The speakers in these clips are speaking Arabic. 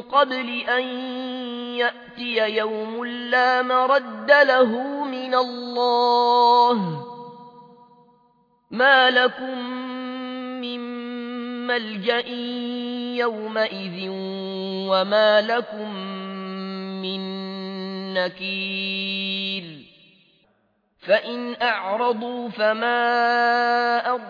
قبل أن يأتي يوم لا مرد له من الله. ما لكم من ملجأ يومئذ وما لكم من نكير. فإن أعرضوا فما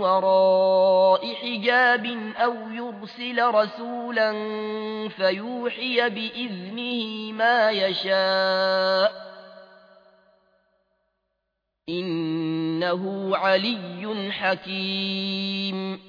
وراء حجاب أو يرسل رسولا فيوحي بإذنه ما يشاء إنه علي حكيم